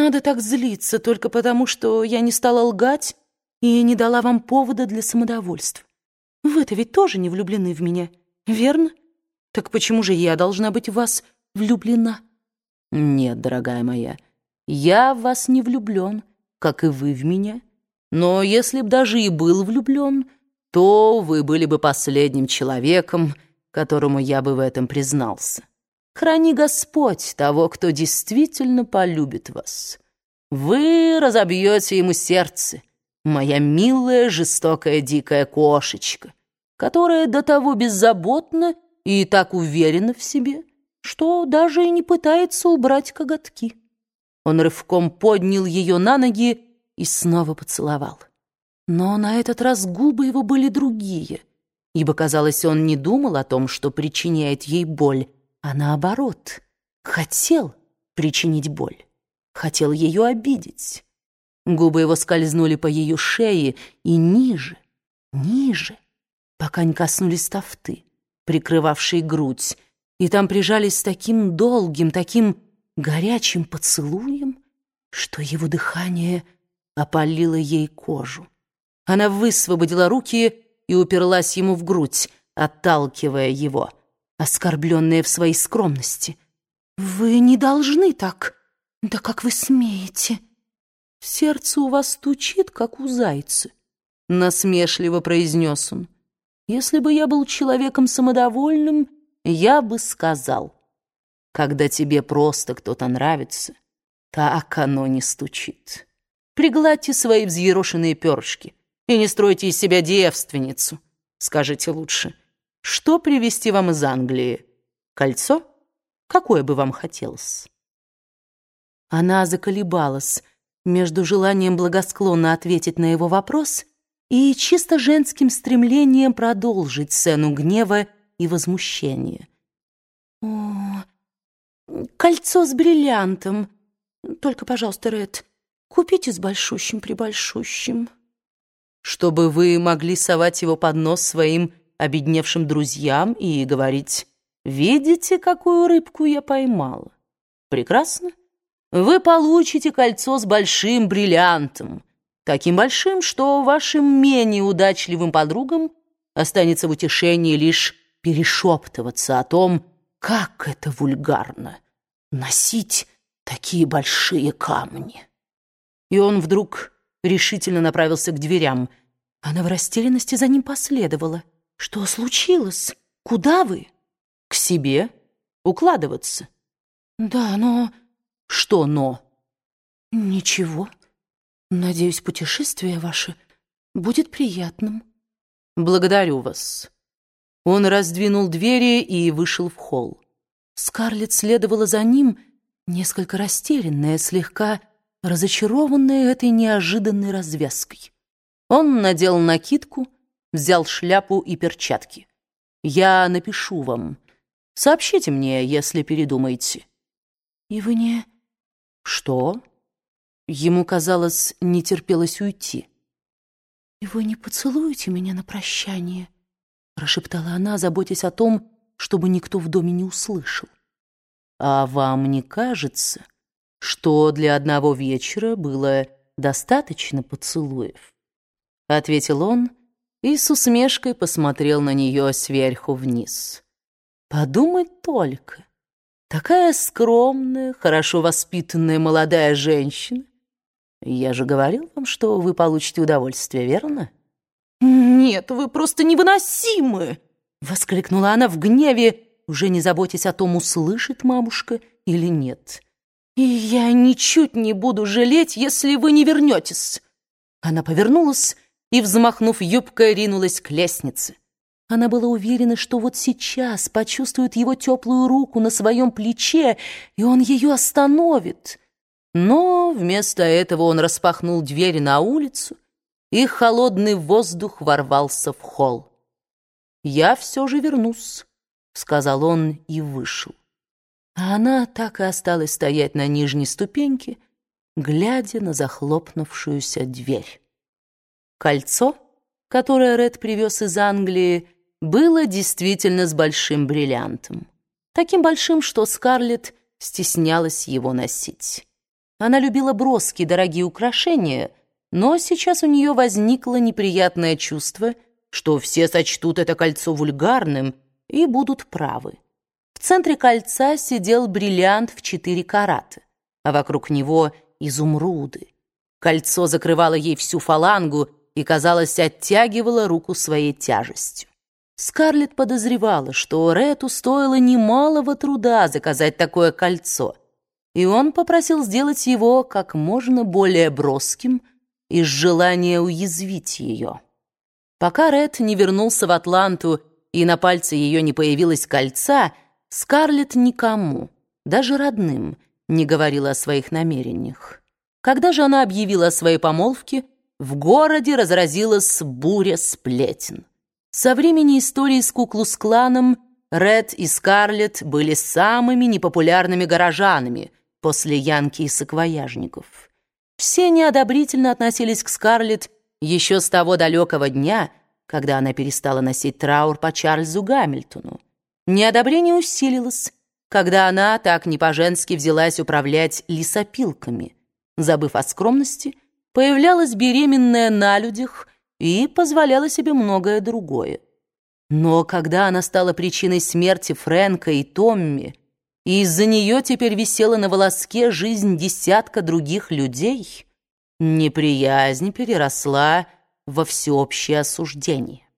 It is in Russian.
надо так злиться только потому, что я не стала лгать и не дала вам повода для самодовольства. Вы-то ведь тоже не влюблены в меня, верно? Так почему же я должна быть в вас влюблена? Нет, дорогая моя, я в вас не влюблен, как и вы в меня. Но если б даже и был влюблен, то вы были бы последним человеком, которому я бы в этом признался. Храни Господь того, кто действительно полюбит вас. Вы разобьете ему сердце, моя милая, жестокая, дикая кошечка, которая до того беззаботна и так уверена в себе, что даже и не пытается убрать коготки. Он рывком поднял ее на ноги и снова поцеловал. Но на этот раз губы его были другие, ибо, казалось, он не думал о том, что причиняет ей боль, а наоборот, хотел причинить боль, хотел ее обидеть. Губы его скользнули по ее шее и ниже, ниже, пока не коснулись тафты, прикрывавшей грудь, и там прижались с таким долгим, таким горячим поцелуем, что его дыхание опалило ей кожу. Она высвободила руки и уперлась ему в грудь, отталкивая его, оскорбленная в своей скромности. «Вы не должны так. Да как вы смеете?» «Сердце у вас стучит, как у зайца», — насмешливо произнес он. «Если бы я был человеком самодовольным, я бы сказал, когда тебе просто кто-то нравится, так оно не стучит. Пригладьте свои взъерошенные перышки и не стройте из себя девственницу. Скажите лучше, что привезти вам из Англии? Кольцо? Какое бы вам хотелось?» Она заколебалась, между желанием благосклонно ответить на его вопрос и чисто женским стремлением продолжить сцену гнева и возмущения. «О, кольцо с бриллиантом. Только, пожалуйста, Ред, купите с большущим-пребольшущим». «Чтобы вы могли совать его под нос своим обедневшим друзьям и говорить, «Видите, какую рыбку я поймала? Прекрасно вы получите кольцо с большим бриллиантом, таким большим, что вашим менее удачливым подругам останется в утешении лишь перешептываться о том, как это вульгарно носить такие большие камни. И он вдруг решительно направился к дверям. Она в растерянности за ним последовала. «Что случилось? Куда вы?» «К себе. Укладываться». «Да, но что «но»? Ничего. Надеюсь, путешествие ваше будет приятным. Благодарю вас. Он раздвинул двери и вышел в холл. Скарлетт следовала за ним, несколько растерянная, слегка разочарованная этой неожиданной развязкой. Он надел накидку, взял шляпу и перчатки. «Я напишу вам. Сообщите мне, если передумаете». «И вы не «Что?» Ему, казалось, не терпелось уйти. «И вы не поцелуете меня на прощание?» прошептала она, заботясь о том, чтобы никто в доме не услышал. «А вам не кажется, что для одного вечера было достаточно поцелуев?» Ответил он и с усмешкой посмотрел на нее сверху вниз. «Подумать только!» Такая скромная, хорошо воспитанная молодая женщина. Я же говорил вам, что вы получите удовольствие, верно? Нет, вы просто невыносимы! Воскликнула она в гневе, уже не заботясь о том, услышит мамушка или нет. И я ничуть не буду жалеть, если вы не вернетесь. Она повернулась и, взмахнув юбкой, ринулась к лестнице. Она была уверена, что вот сейчас почувствует его теплую руку на своем плече, и он ее остановит. Но вместо этого он распахнул дверь на улицу, и холодный воздух ворвался в холл. «Я все же вернусь», — сказал он и вышел. А она так и осталась стоять на нижней ступеньке, глядя на захлопнувшуюся дверь. Кольцо, которое Ред привез из Англии, было действительно с большим бриллиантом. Таким большим, что Скарлетт стеснялась его носить. Она любила броские дорогие украшения, но сейчас у нее возникло неприятное чувство, что все сочтут это кольцо вульгарным и будут правы. В центре кольца сидел бриллиант в четыре карата, а вокруг него изумруды. Кольцо закрывало ей всю фалангу и, казалось, оттягивало руку своей тяжестью. Скарлетт подозревала, что Рету стоило немалого труда заказать такое кольцо — и он попросил сделать его как можно более броским из желания уязвить ее. Пока Ред не вернулся в Атланту и на пальце ее не появилось кольца, Скарлетт никому, даже родным, не говорила о своих намерениях. Когда же она объявила о своей помолвке, в городе разразилась буря сплетен. Со времени истории с Куклус-кланом Ред и Скарлетт были самыми непопулярными горожанами — после Янки и саквояжников. Все неодобрительно относились к Скарлетт еще с того далекого дня, когда она перестала носить траур по Чарльзу Гамильтону. Неодобрение усилилось, когда она так не по-женски взялась управлять лесопилками. Забыв о скромности, появлялась беременная на людях и позволяла себе многое другое. Но когда она стала причиной смерти Фрэнка и Томми, и из-за нее теперь висела на волоске жизнь десятка других людей, неприязнь переросла во всеобщее осуждение.